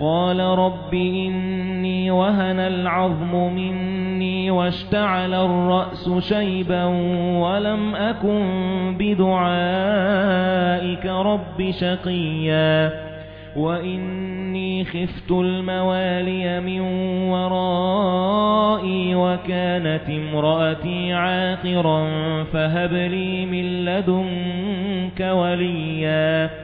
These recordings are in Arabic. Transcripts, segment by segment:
قال رب إني وهن العظم مني واشتعل الرأس شيبا ولم أكن بدعائك رب شقيا وإني خفت الموالي من ورائي وكانت امرأتي عاقرا فهب لي من لدنك وليا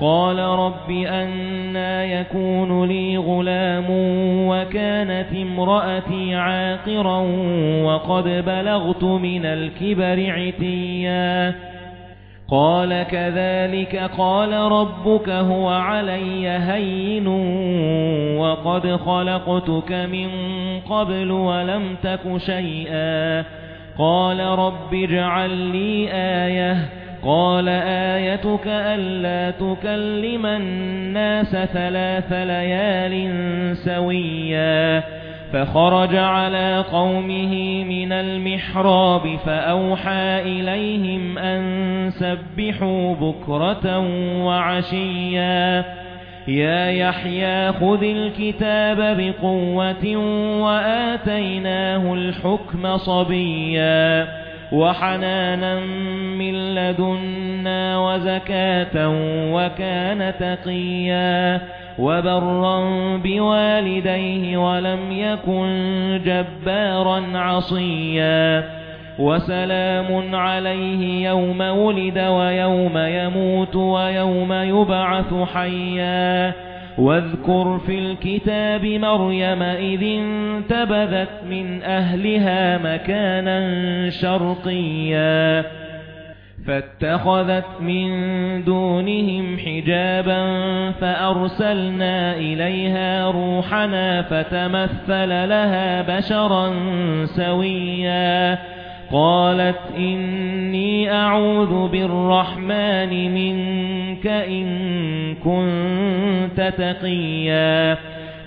قال رب أنا يكون لي غلام وكانت امرأتي عاقرا وقد بلغت من الكبر عتيا. قال كذلك قال ربك هو علي هين وقد خلقتك من قبل ولم تك شيئا. قال رب اجعل لي آية قال آيتك ألا تكلم الناس ثلاث ليال سويا فخرج على قومه من المحراب فأوحى إليهم أن سبحوا بكرة وعشيا يا يحيى خذ الكتاب بقوة وآتيناه الحكم صبيا وحنانا لدنا وزكاة وكان تقيا وبرا بوالديه ولم يكن جبارا عصيا وسلام عليه يوم ولد ويوم يموت ويوم يبعث حيا واذكر في الكتاب مريم إذ انتبذت من أهلها مكانا شرقيا فاتخذت من دونهم حجابا فأرسلنا إليها روحنا فتمثل لها بشرا سويا. قالت إني أعوذ بالرحمن منك إن كنت تقيا.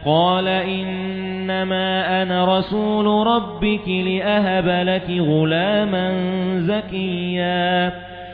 قال إنما أنا رسول ربك لأهب لك غلاما زكيا.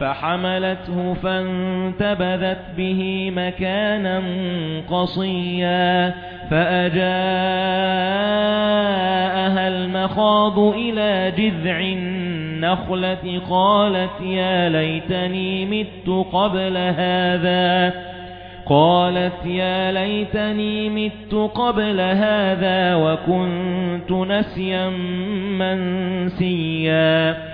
فحملته فانتبذت به مكانا قصيا فأجاءها المخاض إلى جذع النخلة قالت يا ليتني مت قبل هذا قالت يا ليتني مت قبل هذا وكنت نسيا منسيا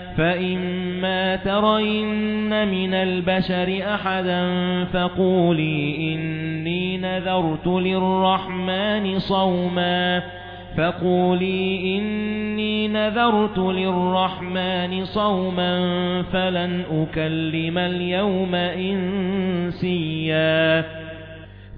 فإما ترين من البشر أحدا فقولي إني نذرت للرحمن صوما فقولي إني نذرت للرحمن صوما فلن أكلم اليوم إنسيا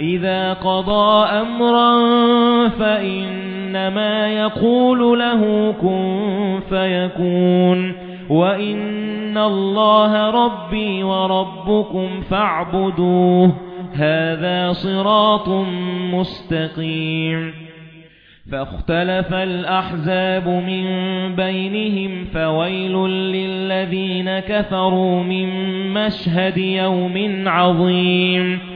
إذا قضى أمرا فإنما يقول له كن فيكون وإن الله ربي وربكم فاعبدوه هذا صراط مستقيم فاختلف الأحزاب من بينهم فويل للذين كفروا من مشهد يوم عظيم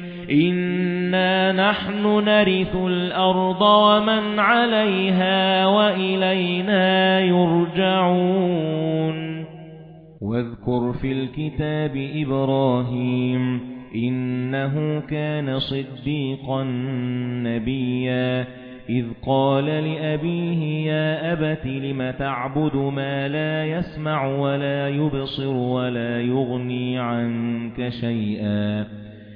إنا نحن نرث الأرض ومن عليها وإلينا يرجعون واذكر في الكتاب إبراهيم إنه كان صديقا نبيا إذ قال لأبيه يا أبت لم تعبد ما لا يسمع ولا يبصر ولا يغني عنك شيئا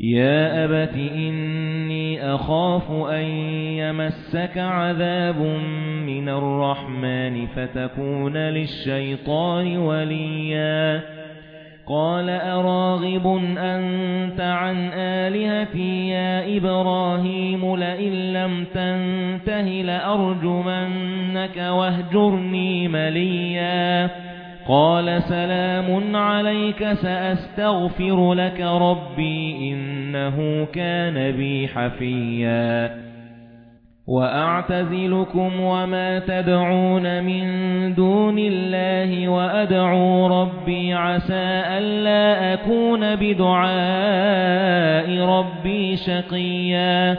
يا أبت إني أخاف أن يمسك عذاب من الرحمن فتكون للشيطان وليا. قال أراغب أنت عن آلهتي يا إبراهيم لئن لم تنته لأرجمنك وأهجرني مليا. قال سلام عليك سأستغفر لك ربي إنه كان بي حفيا. وأعتزلكم وما تدعون من دون الله وأدعو ربي عسى ألا أكون بدعاء ربي شقيا.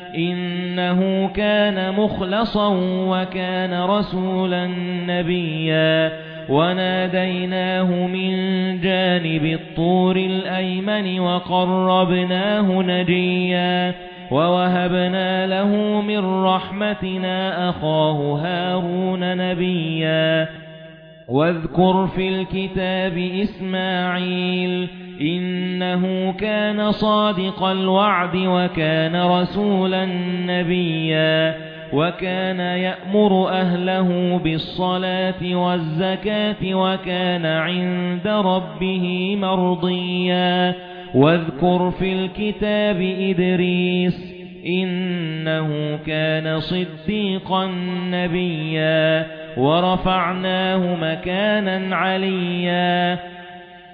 إنه كان مخلصا وكان رسولا نبيا. وناديناه من جانب الطور الأيمن وقربناه نجيا. وَوَهَبْنَا لَهُ مِنْ رَحْمَتِنَا أَخَاهُ هَارُونَ نَبِيًّا. وَاذْكُرْ فِي الْكِتَابِ إِسْمَاعِيلَ إِنَّهُ كَانَ صَادِقَ الْوَعْدِ وَكَانَ رَسُولًا نَبِيًّا وَكَانَ يَأْمُرُ أَهْلَهُ بِالصَّلَاةِ وَالزَّكَاةِ وَكَانَ عِندَ رَبِّهِ مَرْضِيًّا. واذكر في الكتاب إدريس إنه كان صديقا نبيا. وَرَفَعْنَاهُ مَكَانًا عَلِيًّا.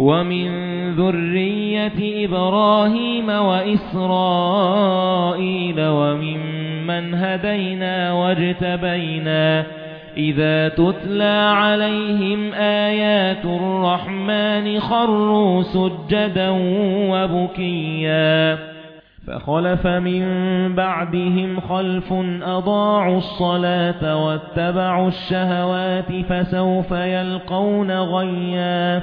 وَمِنْ ذُرِّيَّةِ إِبْرَاهِيمَ وَإِسْرَائِيلَ وَمِمَّنْ هَدَيْنَا وَاجْتَبَيْنَا إِذَا تُتْلَى عَلَيْهِمْ آيَاتُ الرَّحْمَنِ خَرُّوا سُجَّدًا وَبُكِيًّا فَخَلَفَ مِن بَعْدِهِمْ خَلْفٌ أَضَاعُوا الصَّلَاةَ وَاتَّبَعُوا الشَّهَوَاتِ فَسَوْفَ يَلْقَوْنَ غَيًّا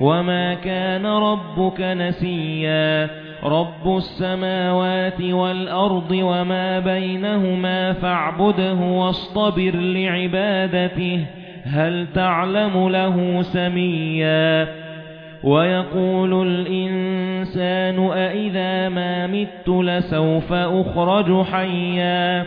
وَمَا كَانَ رَبُّكَ نَسِيًّا رَبُّ السَّمَاوَاتِ وَالْأَرْضِ وَمَا بَيْنَهُمَا فَاعْبُدْهُ وَاصْطَبِرْ لِعِبَادَتِهِ هَلْ تَعْلَمُ لَهُ سَمِيًّا وَيَقُولُ الْإِنسَانُ أَإِذَا مَا مِتُّ لَسَوْفَ أُخْرَجُ حَيًّا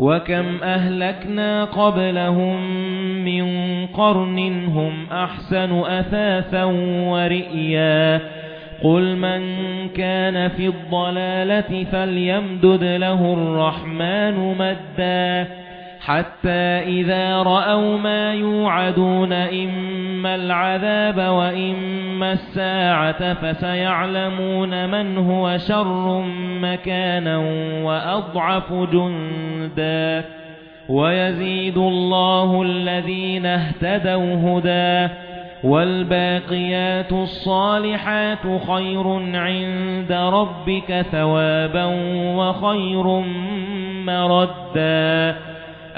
وَكَمْ أَهْلَكْنَا قَبْلَهُمْ مِنْ قَرْنٍ هُمْ أَحْسَنُ أَثَاثًا وَرِئْيًا قُلْ مَنْ كَانَ فِي الضَّلَالَةِ فَلْيَمْدُدْ لَهُ الرَّحْمَنُ مَدًّا حَتَّى إِذَا رَأَوْا مَا يُوعَدُونَ إِمَّا الْعَذَابَ وَإِمَّا السَّاعَةَ فَسَيَعْلَمُونَ مَنْ هُوَ شَرٌّ مَكَانًا وَأَضْعَفُ جُندًا. وَيَزِيدُ اللَّهُ الَّذِينَ اهْتَدَوْا هُدًى. وَالْبَاقِيَاتُ الصَّالِحَاتُ خَيْرٌ عِندَ رَبِّكَ ثَوَابًا وَخَيْرٌ مَّرَدًّا.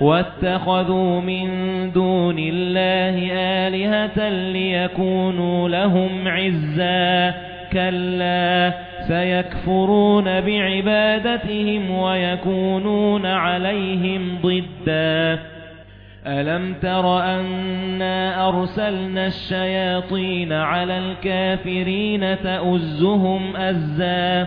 واتخذوا من دون الله آلهة ليكونوا لهم عزا. كلا سيكفرون بعبادتهم ويكونون عليهم ضدا. ألم تر أنا أرسلنا الشياطين على الكافرين تأزهم أزا؟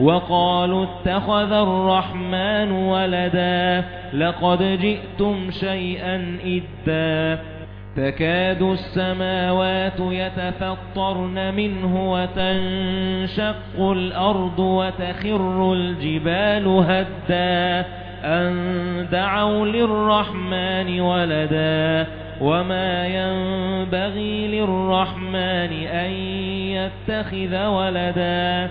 وَقَالُوا اتَّخَذَ الرَّحْمَنُ وَلَدًا لَقَدْ جِئْتُمْ شَيْئًا إِدًّا تكاد السماوات يتفطرن منه وتنشق الأرض وتخر الجبال هدا أن دعوا للرحمن ولدا وما ينبغي للرحمن أن يتخذ ولدا